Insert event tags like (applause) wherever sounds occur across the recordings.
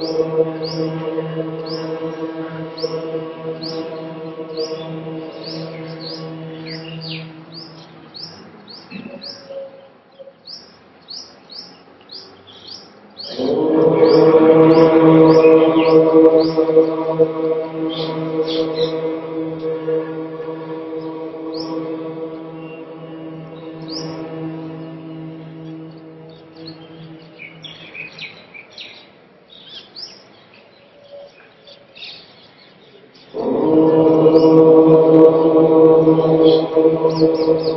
Senhor.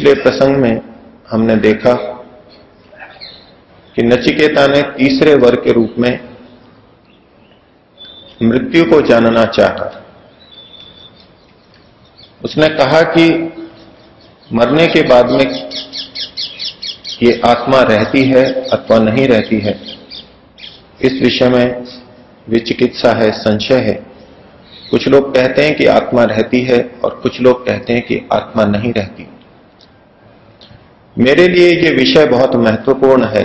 पिछले प्रसंग में हमने देखा कि नचिकेता ने तीसरे वर के रूप में मृत्यु को जानना चाहा। उसने कहा कि मरने के बाद में ये आत्मा रहती है अथवा नहीं रहती है, इस विषय में विचिकित्सा है, संशय है। कुछ लोग कहते हैं कि आत्मा रहती है और कुछ लोग कहते हैं कि आत्मा नहीं रहती। मेरे लिए ये विषय बहुत महत्वपूर्ण है।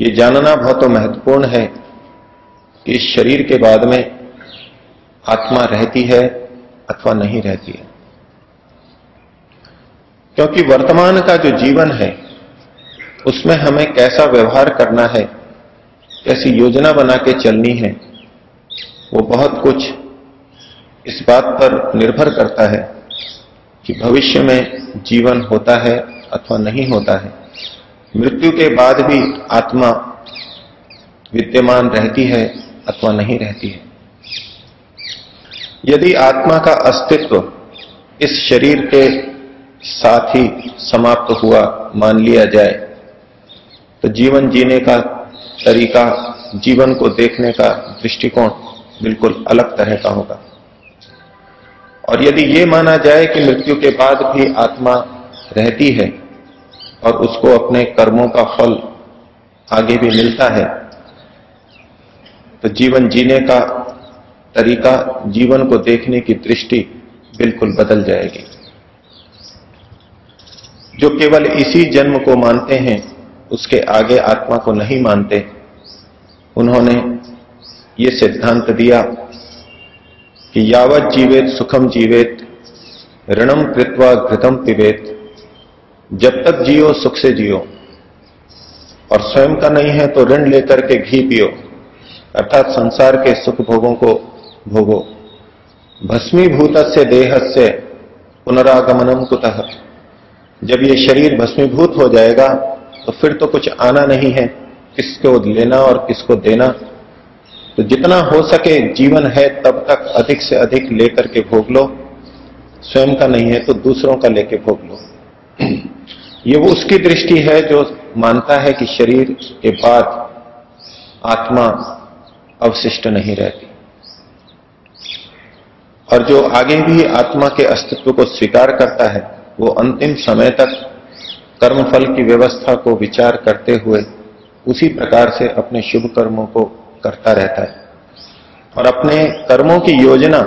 ये जानना बहुत महत्वपूर्ण है कि इस शरीर के बाद में आत्मा रहती है अथवा नहीं रहती है। क्योंकि वर्तमान का जो जीवन है, उसमें हमें कैसा व्यवहार करना है, कैसी योजना बना के चलनी है, वो बहुत कुछ इस बात पर निर्भर करता है कि भविष्य में जीवन होता है अथवा नहीं होता है। मृत्यु के बाद भी आत्मा विद्यमान रहती है अथवा नहीं रहती है। यदि आत्मा का अस्तित्व इस शरीर के साथ ही समाप्त हुआ मान लिया जाए तो जीवन जीने का तरीका, जीवन को देखने का दृष्टिकोण बिल्कुल अलग तरह का होगा। और यदि ये माना जाए कि मृत्यु के बाद भी आत्मा रहती है और उसको अपने कर्मों का फल आगे भी मिलता है। तो जीवन जीने का तरीका, जीवन को देखने की दृष्टि बिल्कुल बदल जाएगी। जो केवल इसी जन्म को मानते हैं, उसके आगे आत्मा को नहीं मानते, उन्होंने ये सिद्धांत दिया कि यावत जीवेत सुखम जीवेत, ऋणम कृत्वा घृतम पिबेत। जब तक जियो, सुख से जियो। और स्वयं का नहीं है तो ऋण लेकर के घी पियो। अर्थात संसार के सुख भोगों को भोगो। भस्मीभूत से देह से पुनरागमनम कुतः। जब ये शरीर भस्मीभूत हो जाएगा तो फिर तो कुछ आना नहीं है, किसको लेना और किसको देना। तो जितना हो सके जीवन है, तब तक अधिक से अधिक लेकर के भोग लो। स्वयं का नहीं है तो दूसरों का लेके भोग लो। ये वो उसकी दृष्टि है जो मानता है कि शरीर के बाद आत्मा अवशिष्ट नहीं रहती। और जो आगे भी आत्मा के अस्तित्व को स्वीकार करता है, वो अंतिम समय तक कर्मफल की व्यवस्था को विचार करते हुए उसी प्रकार से अपने शुभ कर्मों को करता रहता है। और अपने कर्मों की योजना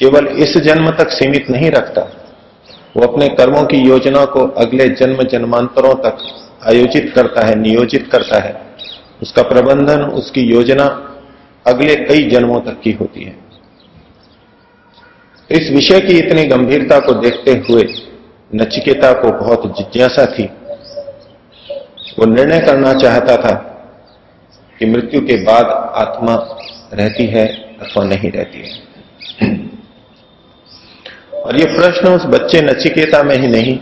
केवल इस जन्म तक सीमित नहीं रखता वो अपने कर्मों की योजना को अगले जन्म जन्मांतरों तक आयोजित करता है, नियोजित करता है। उसका प्रबंधन, उसकी योजना अगले कई जन्मों तक की होती है। इस विषय की इतनी गंभीरता को देखते हुए नचिकेता को बहुत जिज्ञासा थी। वो निर्णय करना चाहता था कि मृत्यु के बाद आत्मा रहती है अथवा नहीं रहती है। और ये प्रश्न उस बच्चे नचिकेता में ही नहीं,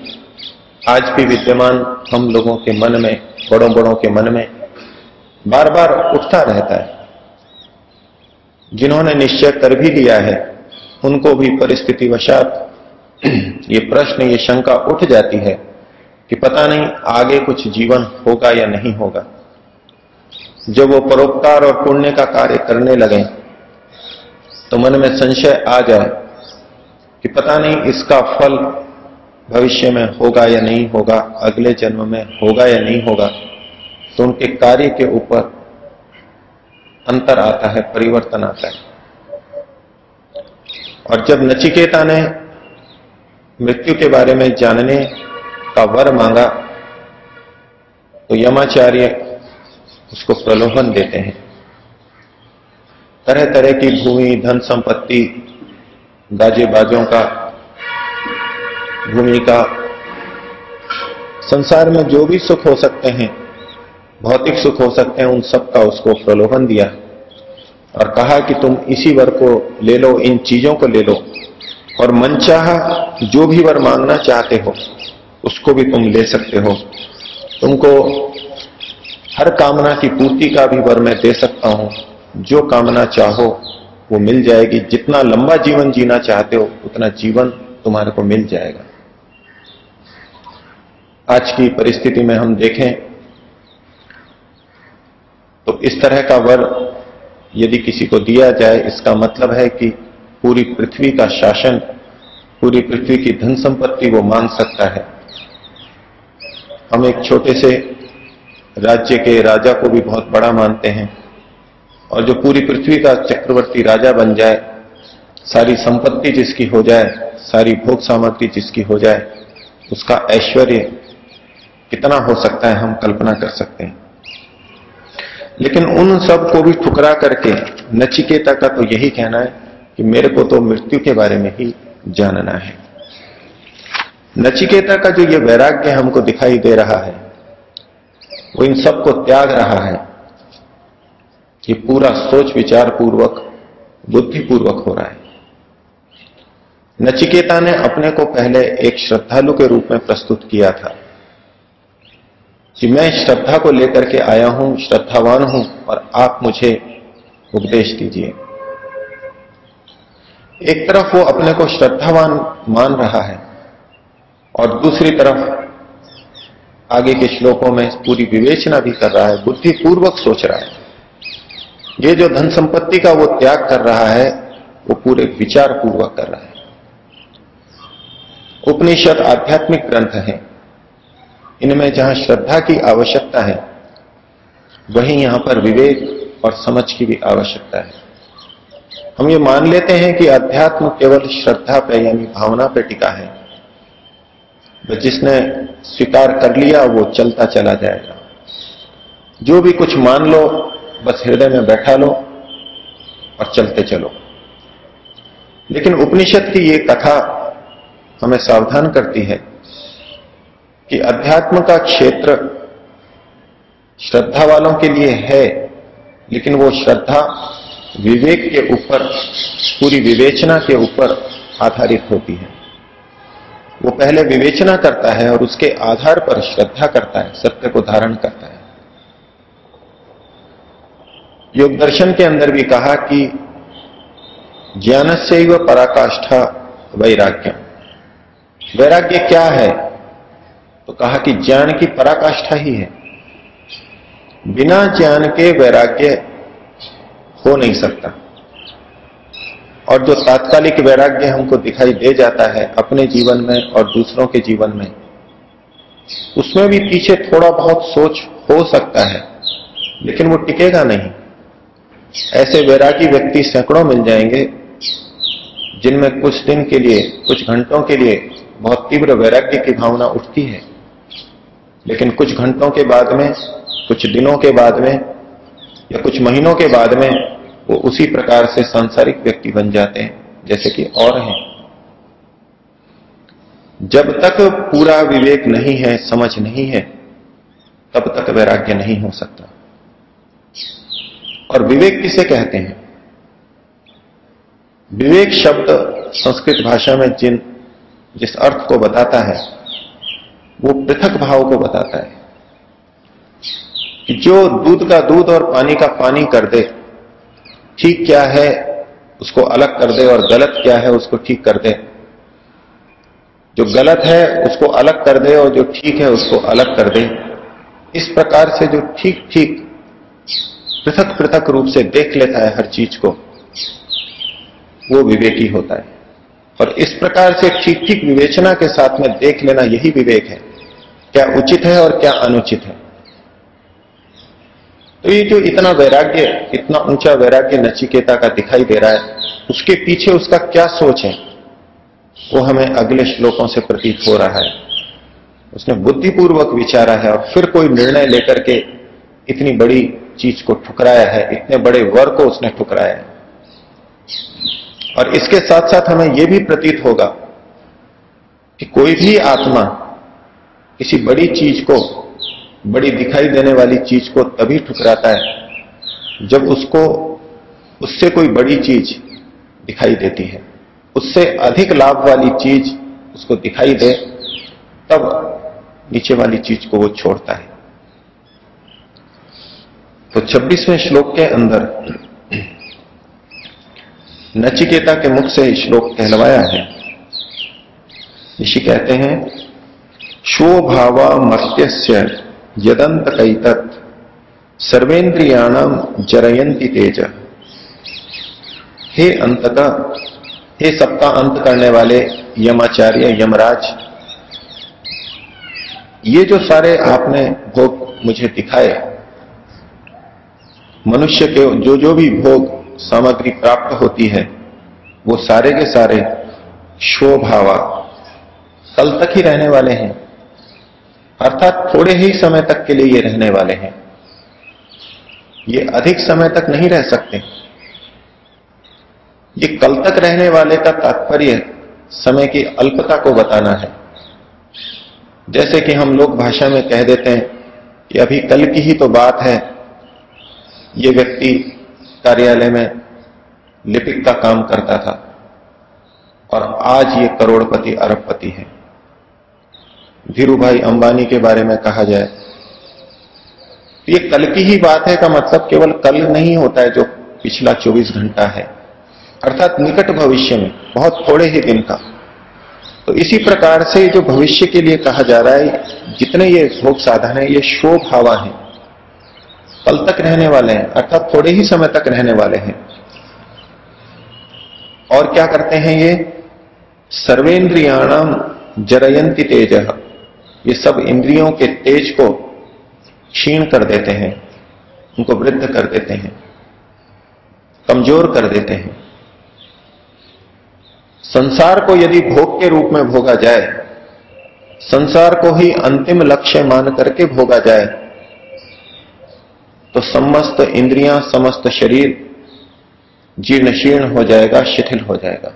आज भी विद्यमान हम लोगों के मन में बड़ों बड़ों के मन में बार बार उठता रहता है। जिन्होंने निश्चय कर भी लिया है, उनको भी परिस्थिति वशात (clears throat) ये प्रश्न, ये शंका उठ जाती है कि पता नहीं आगे कुछ जीवन होगा या नहीं होगा। जब वो परोपकार और पुण्य का कार्य करने लगे तो मन में संशय आ जाए कि पता नहीं इसका फल भविष्य में होगा या नहीं होगा, अगले जन्म में होगा या नहीं होगा तो उनके कार्य के ऊपर अंतर आता है, परिवर्तन आता है। और जब नचिकेता ने मृत्यु के बारे में जानने का वर मांगा तो यमाचार्य उसको प्रलोभन देते हैं। तरह तरह की भूमि धन संपत्ति गाजे बाजों का भूमि का संसार में जो भी सुख हो सकते हैं, भौतिक सुख हो सकते हैं, उन सब का उसको प्रलोभन दिया। और कहा कि तुम इसी वर को ले लो, इन चीज़ों को ले लो। और मनचाह जो भी वर मांगना चाहते हो, उसको भी तुम ले सकते हो। तुमको हर कामना की पूर्ति का भी वर मैं दे सकता हूँ। जो कामना चाहो वो मिल जाएगी। जितना लंबा जीवन जीना चाहते हो, उतना जीवन तुम्हारे को मिल जाएगा। आज की परिस्थिति में हम देखें तो इस तरह का वर यदि किसी को दिया जाए, इसका मतलब है कि पूरी पृथ्वी का शासन, पूरी पृथ्वी की धन संपत्ति वो मांग सकता है। हम एक छोटे से राज्य के राजा को भी बहुत बड़ा मानते हैं। और जो पूरी पृथ्वी का चक्रवर्ती राजा बन जाए, सारी संपत्ति जिसकी हो जाए, सारी भोग सामग्री जिसकी हो जाए, उसका ऐश्वर्य कितना हो सकता है हम कल्पना कर सकते हैं। लेकिन उन सबको भी ठुकरा करके नचिकेता का तो यही कहना है कि मेरे को तो मृत्यु के बारे में ही जानना है। नचिकेता का जो ये वैराग्य हमको दिखाई दे रहा है, वो इन सबको त्याग रहा है। ये पूरा सोच विचार पूर्वक बुद्धिपूर्वक हो रहा है। नचिकेता ने अपने को पहले एक श्रद्धालु के रूप में प्रस्तुत किया था कि मैं श्रद्धा को लेकर के आया हूँ, श्रद्धावान हूँ और आप मुझे उपदेश दीजिए। एक तरफ़ वो अपने को श्रद्धावान मान रहा है और दूसरी तरफ़ आगे के श्लोकों में पूरी विवेचना भी कर रहा है, बुद्धिपूर्वक सोच रहा है। ये जो धन संपत्ति का वो त्याग कर रहा है, वो पूरे विचार पूर्वक कर रहा है। उपनिषद आध्यात्मिक ग्रंथ है। इनमें जहाँ श्रद्धा की आवश्यकता है, वहीं यहाँ पर विवेक और समझ की भी आवश्यकता है। हम ये मान लेते हैं कि अध्यात्म केवल श्रद्धा पे यानी भावना पे टिका है। जिसने स्वीकार कर लिया, वो चलता चला जाएगा। जो भी कुछ मान लो बस हृदय में बैठा लो और चलते चलो। लेकिन उपनिषद की ये कथा हमें सावधान करती है कि अध्यात्म का क्षेत्र श्रद्धा वालों के लिए है, लेकिन वो श्रद्धा विवेक के ऊपर, पूरी विवेचना के ऊपर आधारित होती है। वो पहले विवेचना करता है और उसके आधार पर श्रद्धा करता है, सत्य को धारण करता है। योग दर्शन के अंदर भी कहा कि ज्ञान से ही पराकाष्ठा वैराग्य वैराग्य क्या है? तो कहा कि ज्ञान की पराकाष्ठा ही है। बिना ज्ञान के वैराग्य हो नहीं सकता। और जो तात्कालिक वैराग्य हमको दिखाई दे जाता है अपने जीवन में और दूसरों के जीवन में, उसमें भी पीछे थोड़ा बहुत सोच हो सकता है, लेकिन वो टिकेगा नहीं। ऐसे वैरागी व्यक्ति सैकड़ों मिल जाएँगे, जिनमें कुछ दिन के लिए, कुछ घंटों के लिए बहुत तीव्र वैराग्य की भावना उठती है। लेकिन कुछ घंटों के बाद में, कुछ दिनों के बाद में, या कुछ महीनों के बाद में, वो उसी प्रकार से सांसारिक व्यक्ति बन जाते हैं, जैसे कि और हैं। जब तक पूरा विवेक नहीं है, समझ नहीं है, तब तक वैराग्य नहीं हो सकता। और विवेक किसे कहते हैं? विवेक शब्द संस्कृत भाषा में जिन, जिस अर्थ को बताता है, वो पृथक भाव को बताता है। कि जो दूध का दूध और पानी का पानी कर दे, ठीक क्या है, उसको अलग कर दे और गलत क्या है, उसको ठीक कर दे। जो गलत है, उसको अलग कर दे और जो ठीक है, उसको अलग कर दे। इस प्रकार से जो ठीक ठीक पृथक पृथक रूप से देख लेता है हर चीज़ को। वो विवेकी होता है। और इस प्रकार से ठीक ठीक विवेचना के साथ में देख लेना यही विवेक है। क्या उचित है और क्या अनुचित है। तो ये जो इतना वैराग्य, इतना ऊँचा वैराग्य नचिकेता का दिखाई दे रहा है, उसके पीछे उसका क्या सोच है, वो हमें अगले श्लोकों से प्रतीत हो रहा है। उसने बुद्धिपूर्वक विचारा है और फिर कोई निर्णय लेकर के इतनी बड़ी चीज़ को ठुकराया है, इतने बड़े वर को उसने ठुकराया है। और इसके साथ साथ हमें यह भी प्रतीत होगा कि कोई भी आत्मा किसी बड़ी चीज़ को, बड़ी दिखाई देने वाली चीज़ को तभी ठुकराता है, जब उसको, उससे कोई बड़ी चीज़ दिखाई देती है। उससे अधिक लाभ वाली चीज़ उसको दिखाई दे, तब नीचे वाली चीज़ को वो छोड़ता है। तो 26वें श्लोक के अंदर नचिकेता के मुख से श्लोक कहलवाया है। ऋषि कहते हैं, शोभावा मर्त्यस्य यदंत कैतत सर्वेन्द्रियाणाम जरयंती तेज। हे अंतत, हे सबका अंत करने वाले यमाचार्य, यमराज, ये जो सारे आपने भोग मुझे दिखाए मनुष्य के जो जो भी भोग सामग्री प्राप्त होती है, वो सारे के सारे शोभावा कल तक ही रहने वाले हैं। अर्थात थोड़े ही समय तक के लिए ये रहने वाले हैं। ये अधिक समय तक नहीं रह सकते। ये कल तक रहने वाले का तात्पर्य समय की अल्पता को बताना है। जैसे कि हम लोग भाषा में कह देते हैं कि अभी कल की ही तो बात है ये व्यक्ति कार्यालय में लिपिक का काम करता था और आज ये करोड़पति अरबपति है। धीरू भाई अंबानी के बारे में कहा जाए तो ये कल की ही बात है का मतलब केवल कल नहीं होता है जो पिछला 24 घंटा है। अर्थात निकट भविष्य में, बहुत थोड़े ही दिन का। तो इसी प्रकार से जो भविष्य के लिए कहा जा रहा है, जितने ये भोग साधन है, ये शोभ हवा है। कल तक रहने वाले हैं, अर्थात थोड़े ही समय तक रहने वाले हैं। और क्या करते हैं ये? सर्वेन्द्रियाणाम जरयंती तेज। ये सब इंद्रियों के तेज को क्षीण कर देते हैं, उनको वृद्ध कर देते हैं, कमज़ोर कर देते हैं। संसार को यदि भोग के रूप में भोगा जाए, संसार को ही अंतिम लक्ष्य मान करके भोगा जाए तो समस्त इंद्रियाँ, समस्त शरीर जीर्ण शीर्ण हो जाएगा, शिथिल हो जाएगा।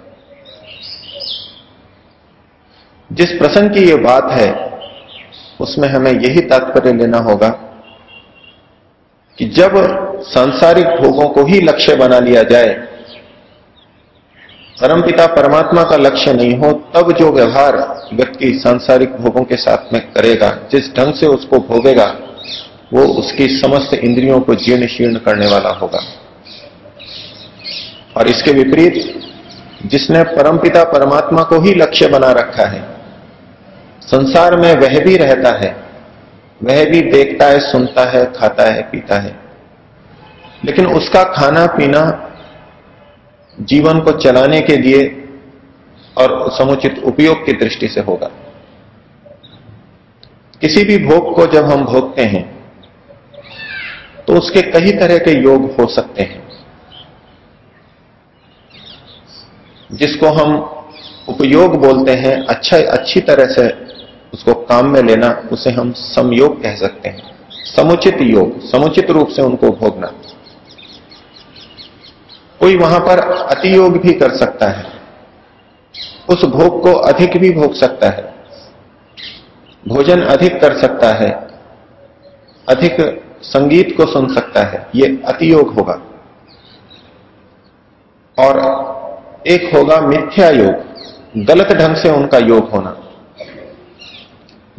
जिस प्रसंग की यह बात है, उसमें हमें यही तात्पर्य लेना होगा कि जब सांसारिक भोगों को ही लक्ष्य बना लिया जाए, परमपिता परमात्मा का लक्ष्य नहीं हो, तब जो व्यवहार व्यक्ति सांसारिक भोगों के साथ में करेगा, जिस ढंग से उसको भोगेगा वो उसकी समस्त इंद्रियों को जीर्ण शीर्ण करने वाला होगा। और इसके विपरीत, जिसने परमपिता परमात्मा को ही लक्ष्य बना रखा है, संसार में वह भी रहता है, वह भी देखता है, सुनता है, खाता है, पीता है। लेकिन उसका खाना पीना जीवन को चलाने के लिए और समुचित उपयोग की दृष्टि से होगा। किसी भी भोग को जब हम भोगते हैं तो उसके कई तरह के योग हो सकते हैं। जिसको हम उपयोग बोलते हैं अच्छा अच्छी तरह से उसको काम में लेना, उसे हम समयोग कह सकते हैं। समुचित योग, समुचित रूप से उनको भोगना। कोई वहाँ पर अति योग भी कर सकता है। उस भोग को अधिक भी भोग सकता है। भोजन अधिक कर सकता है। अधिक संगीत को सुन सकता है, ये अतियोग होगा। और एक होगा मिथ्या योग, गलत ढंग से उनका योग होना।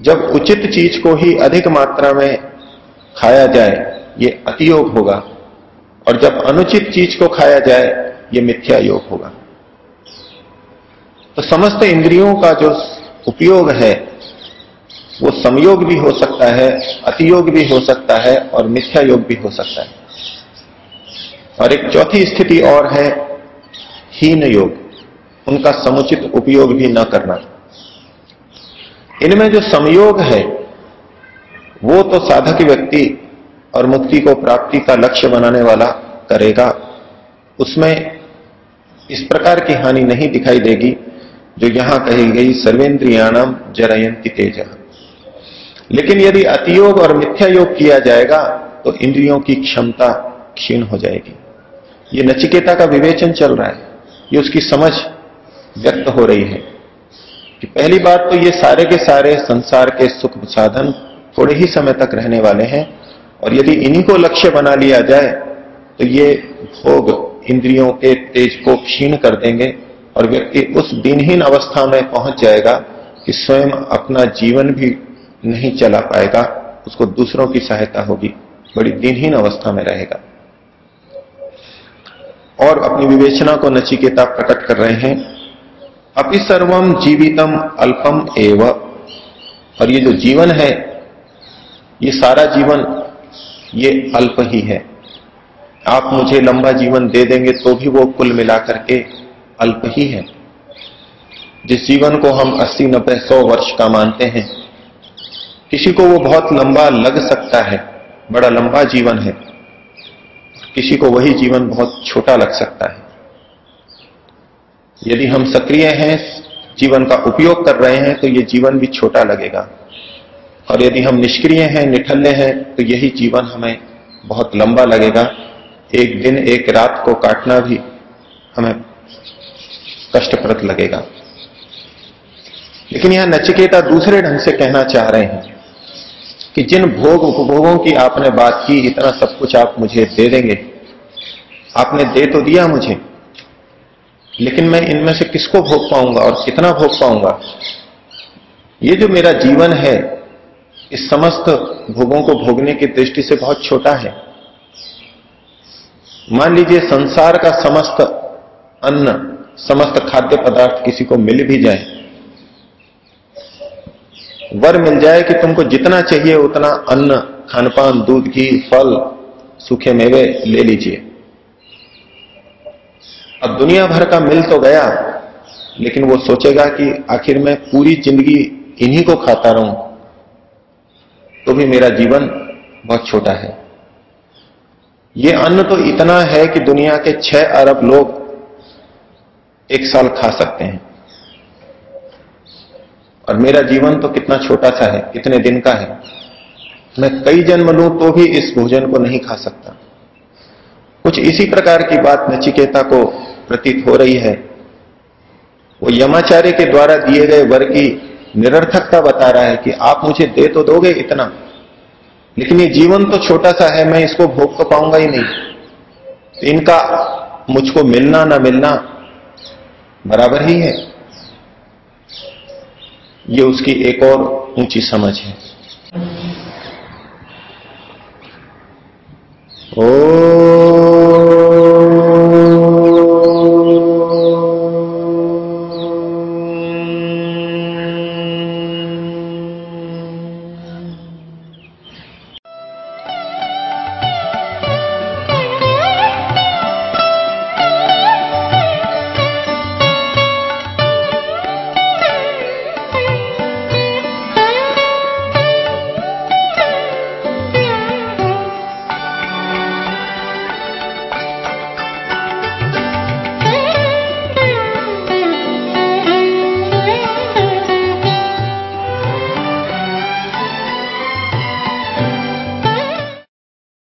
जब उचित चीज़ को ही अधिक मात्रा में खाया जाए, ये अतियोग होगा। और जब अनुचित चीज़ को खाया जाए, ये मिथ्या योग होगा। तो समस्त इंद्रियों का जो उपयोग है वो संयोग भी हो सकता है, अतियोग भी हो सकता है और मिथ्या योग भी हो सकता है। और एक चौथी स्थिति और है, हीन योग। उनका समुचित उपयोग भी न करना। इनमें जो संयोग है, वो तो साधक व्यक्ति और मुक्ति को प्राप्ति का लक्ष्य बनाने वाला करेगा। उसमें इस प्रकार की हानि नहीं दिखाई देगी, जो यहाँ कही गई सर्वेंद्रियाणाम जरयंती तेज। लेकिन यदि अतियोग और मिथ्या योग किया जाएगा तो इंद्रियों की क्षमता क्षीण हो जाएगी। ये नचिकेता का विवेचन चल रहा है। ये उसकी समझ व्यक्त हो रही है कि पहली बात तो ये सारे के सारे संसार के सुख साधन थोड़े ही समय तक रहने वाले हैं, और यदि इन्हीं को लक्ष्य बना लिया जाए तो ये भोग इंद्रियों के तेज को क्षीण कर देंगे, और व्यक्ति उस दिनहीन अवस्था में पहुँच जाएगा कि स्वयं अपना जीवन भी नहीं चला पाएगा उसको दूसरों की सहायता होगी। बड़ी दिनहीन अवस्था में रहेगा। और अपनी विवेचना को नचिकेता प्रकट कर रहे हैं। अपि सर्वम जीवितम अल्पम एव। और ये जो जीवन है ये सारा जीवन ये अल्प ही है। आप मुझे लंबा जीवन दे देंगे तो भी वो कुल मिलाकर के अल्प ही है। जिस जीवन को हम 80, 90, 100 वर्ष का मानते हैं किसी को वो बहुत लंबा लग सकता है, बड़ा लंबा जीवन है। किसी को वही जीवन बहुत छोटा लग सकता है। यदि हम सक्रिय हैं, जीवन का उपयोग कर रहे हैं तो ये जीवन भी छोटा लगेगा। और यदि हम निष्क्रिय हैं, निठल्ले हैं तो यही जीवन हमें बहुत लंबा लगेगा। एक दिन, एक रात को काटना भी हमें कष्टप्रद लगेगा। लेकिन यहाँ नचिकेता दूसरे ढंग से कहना चाह रहे हैं। कि जिन भोग उपभोगों की आपने बात की इतना सब कुछ आप मुझे दे देंगे। आपने दे तो दिया मुझे, लेकिन मैं इनमें से किसको भोग पाऊँगा और कितना भोग पाऊँगा? ये जो मेरा जीवन है, इस समस्त भोगों को भोगने की दृष्टि से बहुत छोटा है। मान लीजिए संसार का समस्त अन्न, समस्त खाद्य पदार्थ किसी को मिल भी जाए वर मिल जाए कि तुमको जितना चाहिए उतना अन्न, खानपान, दूध, घी, फल, सूखे मेवे ले लीजिए। अब दुनिया भर का मिल तो गया, लेकिन वो सोचेगा कि आखिर मैं पूरी ज़िंदगी इन्हीं को खाता रहूँ तो भी मेरा जीवन बहुत छोटा है। ये अन्न तो इतना है कि दुनिया के छह अरब लोग एक साल खा सकते हैं। और मेरा जीवन तो कितना छोटा सा है, कितने दिन का है। मैं कई जन्म लू तो भी इस भोजन को नहीं खा सकता। कुछ इसी प्रकार की बात नचिकेता को प्रतीत हो रही है। वो यमाचार्य के द्वारा दिए गए वर की निरर्थकता बता रहा है कि आप मुझे दे तो दोगे इतना, लेकिन ये जीवन तो छोटा सा है, मैं इसको भोग तो पाऊँगा ही नहीं। तो इनका मुझको मिलना ना मिलना बराबर ही है। ये उसकी एक और ऊँची समझ है। ओ